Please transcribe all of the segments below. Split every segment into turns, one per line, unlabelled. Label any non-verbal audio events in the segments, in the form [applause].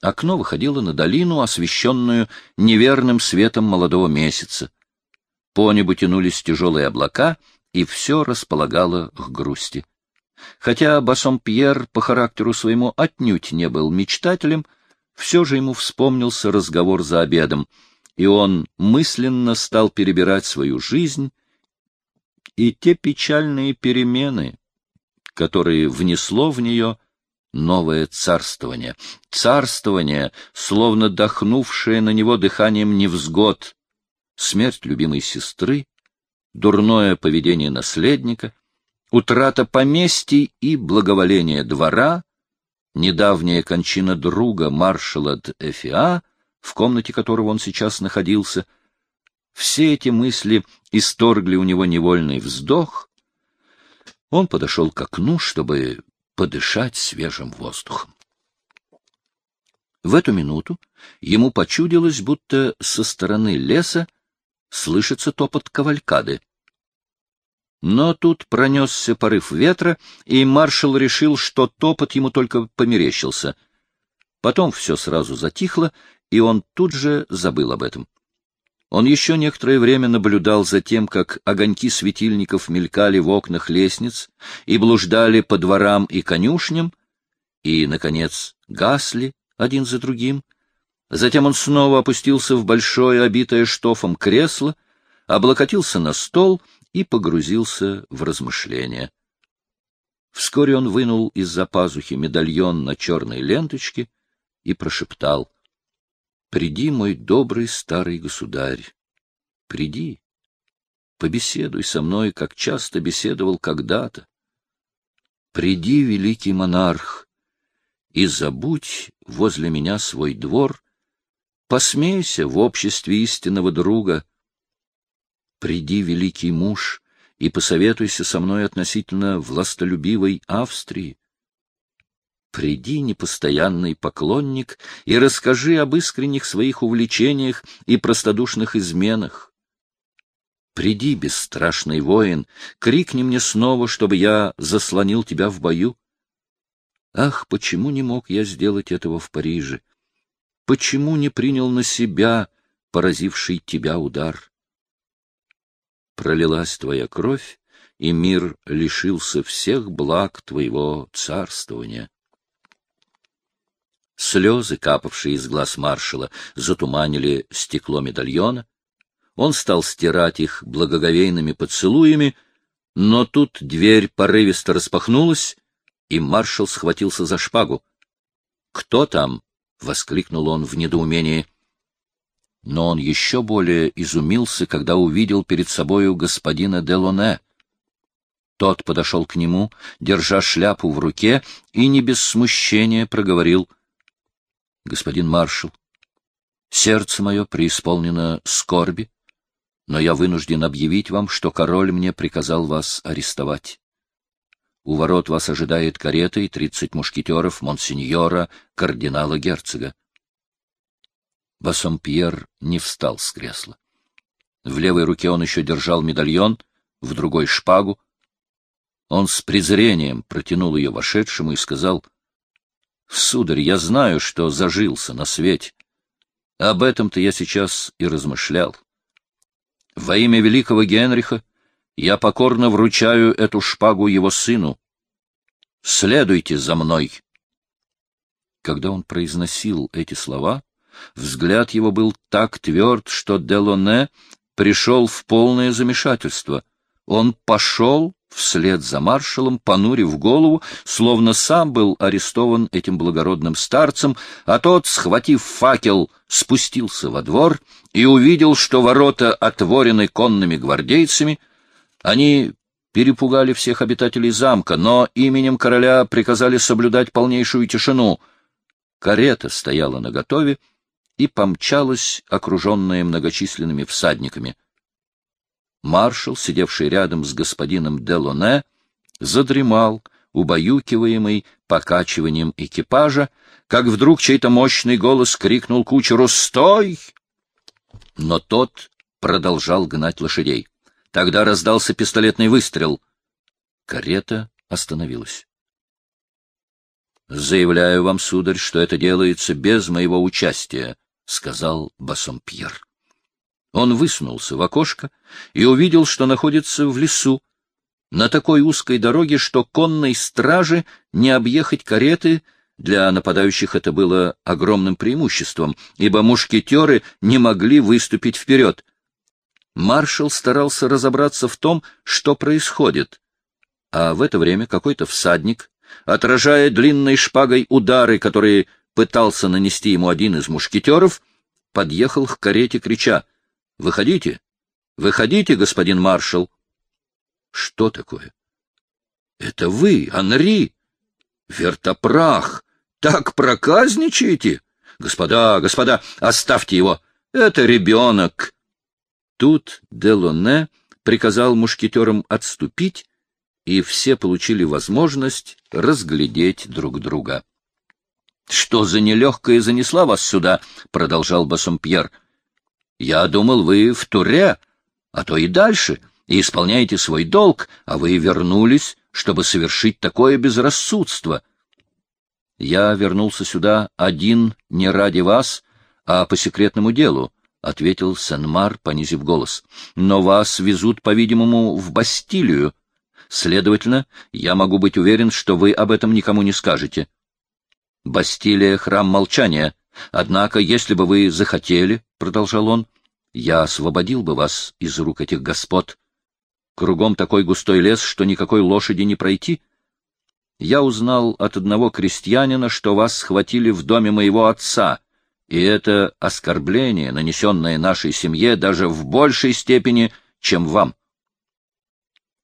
Окно выходило на долину, освещенную неверным светом молодого месяца. По небу тянулись тяжелые облака, и все располагало к грусти. Хотя Бассомпьер по характеру своему отнюдь не был мечтателем, все же ему вспомнился разговор за обедом, и он мысленно стал перебирать свою жизнь и те печальные перемены, которые внесло в нее новое царствование. Царствование, словно дохнувшее на него дыханием невзгод, смерть любимой сестры, дурное поведение наследника, утрата поместий и благоволение двора, недавняя кончина друга маршала Д'Эфиа, в комнате которого он сейчас находился, все эти мысли исторгли у него невольный вздох. Он подошел к окну, чтобы подышать свежим воздухом. В эту минуту ему почудилось, будто со стороны леса слышится топот кавалькады. Но тут пронесся порыв ветра, и маршал решил, что топот ему только померещился. Потом все сразу затихло, и он тут же забыл об этом. Он еще некоторое время наблюдал за тем, как огоньки светильников мелькали в окнах лестниц и блуждали по дворам и конюшням, и, наконец, гасли один за другим. Затем он снова опустился в большое, обитое штофом кресло, облокотился на стол и погрузился в размышления. Вскоре он вынул из-за пазухи медальон на черной ленточке и прошептал — Приди, мой добрый старый государь, приди, побеседуй со мной, как часто беседовал когда-то. Приди, великий монарх, и забудь возле меня свой двор, посмейся в обществе истинного друга. Приди, великий муж, и посоветуйся со мной относительно властолюбивой Австрии. Приди, непостоянный поклонник, и расскажи об искренних своих увлечениях и простодушных изменах. Приди, бесстрашный воин, крикни мне снова, чтобы я заслонил тебя в бою. Ах, почему не мог я сделать этого в Париже? Почему не принял на себя поразивший тебя удар? Пролилась твоя кровь, и мир лишился всех благ твоего царствования. Слезы, капавшие из глаз маршала, затуманили стекло медальона. Он стал стирать их благоговейными поцелуями, но тут дверь порывисто распахнулась, и маршал схватился за шпагу. «Кто там?» — воскликнул он в недоумении. Но он еще более изумился, когда увидел перед собою господина Делоне. Тот подошел к нему, держа шляпу в руке, и не без смущения проговорил — господин маршал, сердце мое преисполнено скорби, но я вынужден объявить вам, что король мне приказал вас арестовать. У ворот вас ожидает карета и тридцать мушкетеров монсеньора, кардинала-герцога. Бассомпьер не встал с кресла. В левой руке он еще держал медальон, в другой — шпагу. Он с презрением протянул ее вошедшему и сказал — Сударь, я знаю, что зажился на свете. Об этом-то я сейчас и размышлял. Во имя великого Генриха я покорно вручаю эту шпагу его сыну. Следуйте за мной. Когда он произносил эти слова, взгляд его был так тверд, что Делоне пришел в полное замешательство. Он пошел вслед за маршалом, понурив голову, словно сам был арестован этим благородным старцем, а тот, схватив факел, спустился во двор и увидел, что ворота отворены конными гвардейцами. Они перепугали всех обитателей замка, но именем короля приказали соблюдать полнейшую тишину. Карета стояла наготове и помчалась, окруженная многочисленными всадниками — маршал, сидевший рядом с господином Делоне, задремал, убаюкиваемый покачиванием экипажа, как вдруг чей-то мощный голос крикнул кучеру «Стой!» Но тот продолжал гнать лошадей. Тогда раздался пистолетный выстрел. Карета остановилась. — Заявляю вам, сударь, что это делается без моего участия, — сказал Бассомпьер. Он высунулся в окошко и увидел, что находится в лесу, на такой узкой дороге, что конной страже не объехать кареты, для нападающих это было огромным преимуществом, ибо мушкетеры не могли выступить вперед. Маршал старался разобраться в том, что происходит, а в это время какой-то всадник отражая длинной шпагой удары, которые пытался нанести ему один из мушкетеров, подъехал к карете, крича — Выходите! Выходите, господин маршал! — Что такое? — Это вы, Анри! Вертопрах! Так проказничаете? Господа, господа, оставьте его! Это ребенок! Тут Делоне приказал мушкетерам отступить, и все получили возможность разглядеть друг друга. — Что за нелегкая занесла вас сюда? — продолжал Бассомпьер. — Я думал, вы в Туре, а то и дальше, и исполняете свой долг, а вы вернулись, чтобы совершить такое безрассудство. Я вернулся сюда один не ради вас, а по секретному делу, — ответил Сен-Мар, понизив голос. — Но вас везут, по-видимому, в Бастилию, Следовательно, я могу быть уверен, что вы об этом никому не скажете. Бастилия — храм молчания. Однако, если бы вы захотели, — продолжал он, — я освободил бы вас из рук этих господ. Кругом такой густой лес, что никакой лошади не пройти. Я узнал от одного крестьянина, что вас схватили в доме моего отца, и это оскорбление, нанесенное нашей семье, даже в большей степени, чем вам.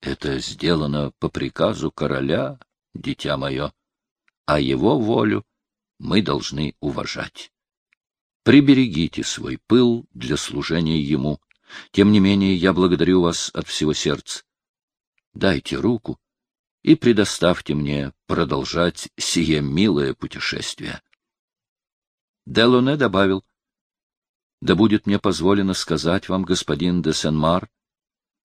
Это сделано по приказу короля, дитя мое, а его волю мы должны уважать. Приберегите свой пыл для служения ему. Тем не менее, я благодарю вас от всего сердца. Дайте руку и предоставьте мне продолжать сие милое путешествие. Делоне добавил, — Да будет мне позволено сказать вам, господин де Сен-Мар,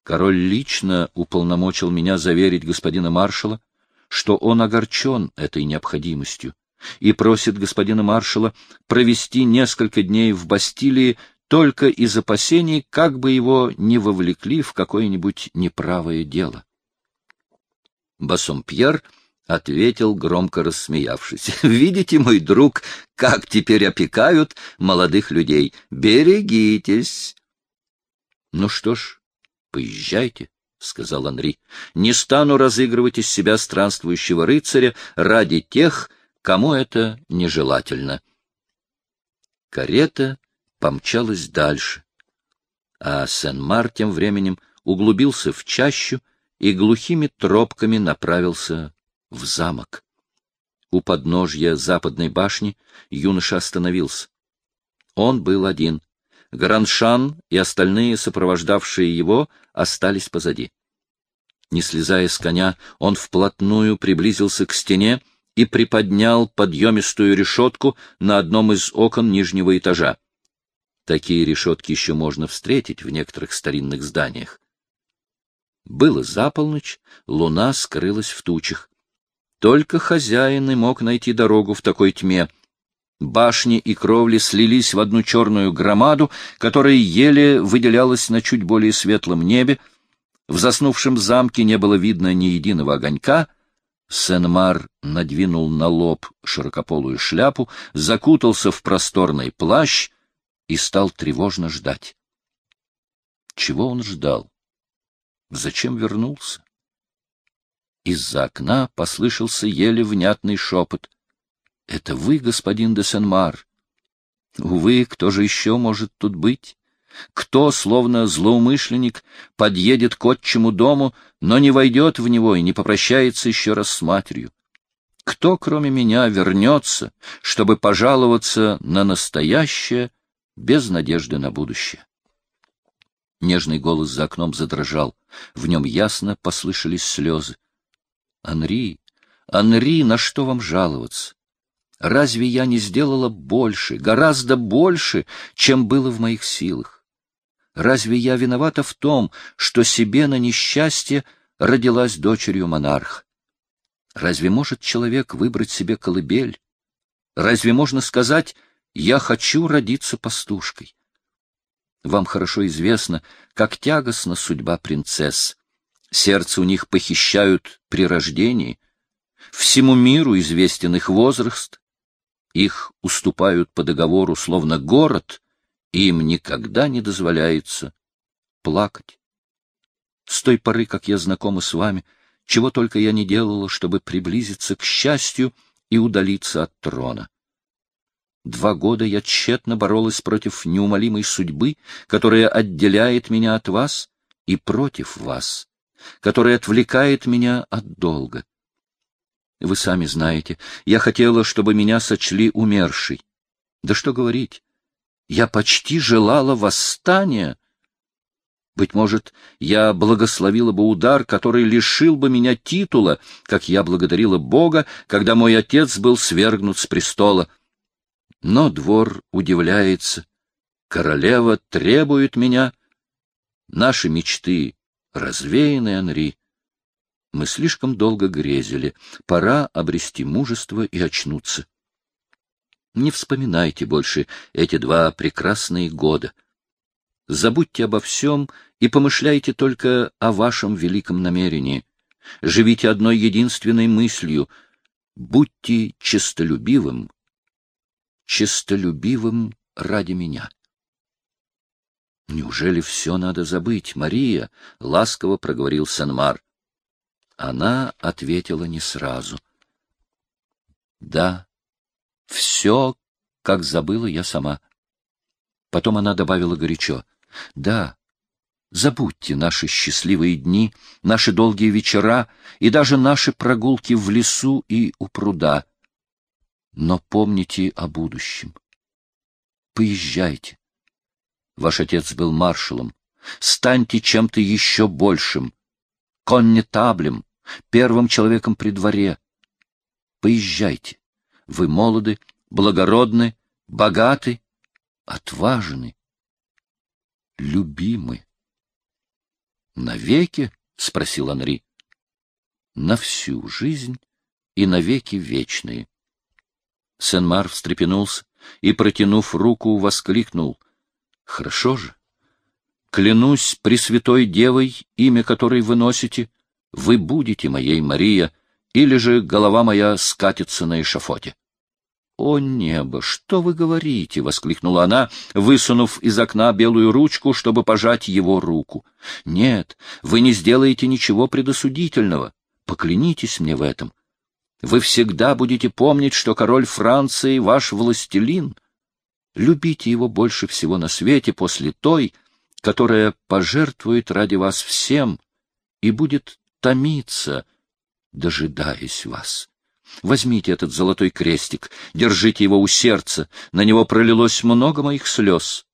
Король лично уполномочил меня заверить господина маршала, что он огорчен этой необходимостью и просит господина маршала провести несколько дней в Бастилии только из опасений, как бы его не вовлекли в какое-нибудь неправое дело. Бассомпьер ответил, громко рассмеявшись. [laughs] — Видите, мой друг, как теперь опекают молодых людей. Берегитесь. — Ну что ж, — Поезжайте, — сказал Анри. — Не стану разыгрывать из себя странствующего рыцаря ради тех, кому это нежелательно. Карета помчалась дальше, а Сен-Мар тем временем углубился в чащу и глухими тропками направился в замок. У подножья западной башни юноша остановился. Он был один — Граншан и остальные, сопровождавшие его, остались позади. Не слезая с коня, он вплотную приблизился к стене и приподнял подъемистую решетку на одном из окон нижнего этажа. Такие решетки еще можно встретить в некоторых старинных зданиях. Было за полночь, луна скрылась в тучах. Только хозяин и мог найти дорогу в такой тьме — Башни и кровли слились в одну черную громаду, которая еле выделялась на чуть более светлом небе. В заснувшем замке не было видно ни единого огонька. Сен-Мар надвинул на лоб широкополую шляпу, закутался в просторный плащ и стал тревожно ждать. Чего он ждал? Зачем вернулся? Из-за окна послышался еле внятный шепот — это вы, господин де Сен-Мар? Увы, кто же еще может тут быть? Кто, словно злоумышленник, подъедет к отчему дому, но не войдет в него и не попрощается еще раз с матерью? Кто, кроме меня, вернется, чтобы пожаловаться на настоящее без надежды на будущее? Нежный голос за окном задрожал. В нем ясно послышались слезы. — Анри, Анри, на что вам жаловаться? Разве я не сделала больше, гораздо больше, чем было в моих силах? Разве я виновата в том, что себе на несчастье родилась дочерью монарха? Разве может человек выбрать себе колыбель? Разве можно сказать «я хочу родиться пастушкой»? Вам хорошо известно, как тягостна судьба принцесс. Сердце у них похищают при рождении. Всему миру известен их возраст. Их уступают по договору, словно город, им никогда не дозволяется плакать. С той поры, как я знакома с вами, чего только я не делала, чтобы приблизиться к счастью и удалиться от трона. Два года я тщетно боролась против неумолимой судьбы, которая отделяет меня от вас и против вас, которая отвлекает меня от долга. Вы сами знаете, я хотела, чтобы меня сочли умершей. Да что говорить, я почти желала восстания. Быть может, я благословила бы удар, который лишил бы меня титула, как я благодарила Бога, когда мой отец был свергнут с престола. Но двор удивляется. Королева требует меня. Наши мечты развеяны, Анри. Мы слишком долго грезили. Пора обрести мужество и очнуться. Не вспоминайте больше эти два прекрасные года. Забудьте обо всем и помышляйте только о вашем великом намерении. Живите одной единственной мыслью — будьте честолюбивым честолюбивым ради меня. Неужели все надо забыть, Мария? — ласково проговорил Санмар. Она ответила не сразу. — Да, все, как забыла я сама. Потом она добавила горячо. — Да, забудьте наши счастливые дни, наши долгие вечера и даже наши прогулки в лесу и у пруда но помните о будущем. Поезжайте. Ваш отец был маршалом. Станьте чем-то еще большим, коннетаблем, первым человеком при дворе. Поезжайте. Вы молоды, благородны, богаты, отважны, любимы. — Навеки? — спросил Анри. — На всю жизнь и навеки вечные. Сен-Мар встрепенулся и, протянув руку, воскликнул. — Хорошо же. Клянусь Пресвятой Девой, имя которой вы носите, вы будете моей Мария, или же голова моя скатится на эшафоте. — О небо, что вы говорите? — воскликнула она, высунув из окна белую ручку, чтобы пожать его руку. — Нет, вы не сделаете ничего предосудительного. Поклянитесь мне в этом. Вы всегда будете помнить, что король Франции — ваш властелин. Любите его больше всего на свете после той, которая пожертвует ради вас всем и будет томиться, дожидаясь вас. Возьмите этот золотой крестик, держите его у сердца, на него пролилось много моих слез.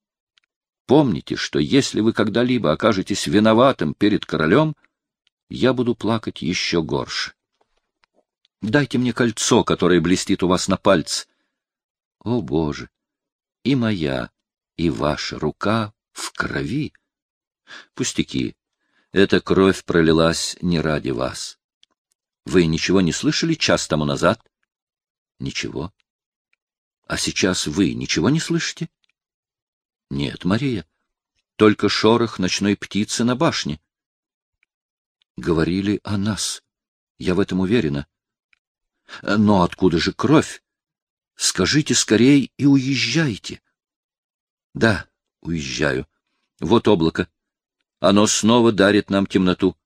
Помните, что если вы когда-либо окажетесь виноватым перед королем, я буду плакать еще горше. Дайте мне кольцо, которое блестит у вас на пальце. О, Боже! И моя, и ваша рука в крови. Пустяки. Эта кровь пролилась не ради вас. Вы ничего не слышали час тому назад? Ничего. А сейчас вы ничего не слышите? Нет, Мария. Только шорох ночной птицы на башне. Говорили о нас. Я в этом уверена. Но откуда же кровь? Скажите скорей и уезжайте. Да, уезжаю. Вот облако. Оно снова дарит нам темноту.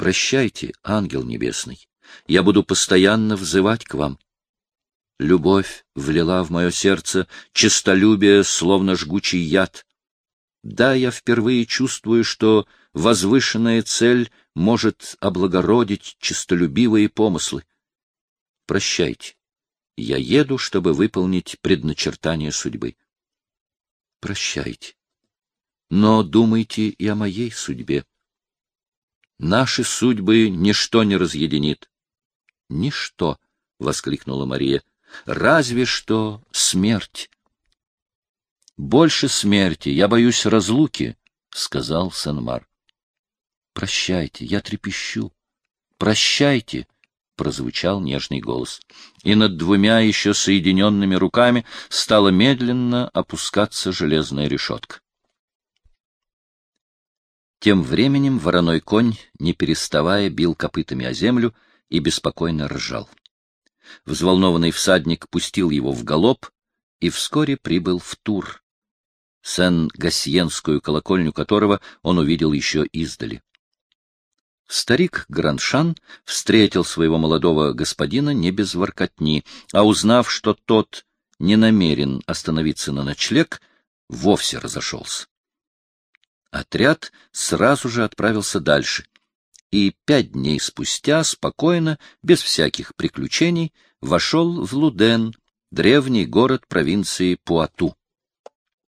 Прощайте, ангел небесный. Я буду постоянно взывать к вам. Любовь влила в мое сердце честолюбие, словно жгучий яд. Да, я впервые чувствую, что возвышенная цель может облагородить честолюбивые помыслы. Прощайте. Я еду, чтобы выполнить предначертание судьбы. Прощайте. Но думайте и о моей судьбе. Наши судьбы ничто не разъединит. — Ничто, — воскликнула Мария, — разве что смерть. — Больше смерти, я боюсь разлуки, — сказал Санмар. — Прощайте, я трепещу. Прощайте, прозвучал нежный голос. И над двумя еще соединенными руками стала медленно опускаться железная решетка. Тем временем вороной конь, не переставая, бил копытами о землю и беспокойно ржал. Взволнованный всадник пустил его в галоп и вскоре прибыл в Тур, Сен-Гассиенскую колокольню которого он увидел еще издали. Старик Граншан встретил своего молодого господина не без воркотни, а узнав, что тот не намерен остановиться на ночлег, вовсе разошелся. Отряд сразу же отправился дальше, и пять дней спустя спокойно, без всяких приключений, вошел в Луден, древний город провинции Пуату.